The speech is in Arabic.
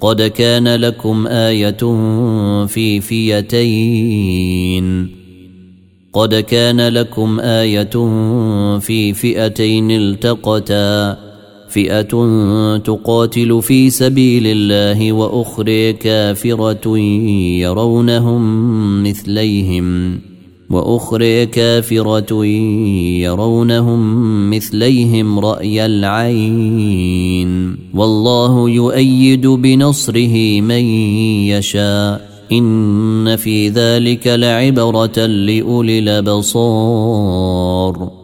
قد كان لكم آية في فيتين قد كان لكم آية في فئتين التقتا. فئة تقاتل في سبيل الله وأخرى كافرة يرونهم مثليهم. وأخرى كافرة يرونهم مثليهم رأي العين. والله يؤيد بنصره من يشاء. إن في ذلك لعبرة لأولي الأبصار.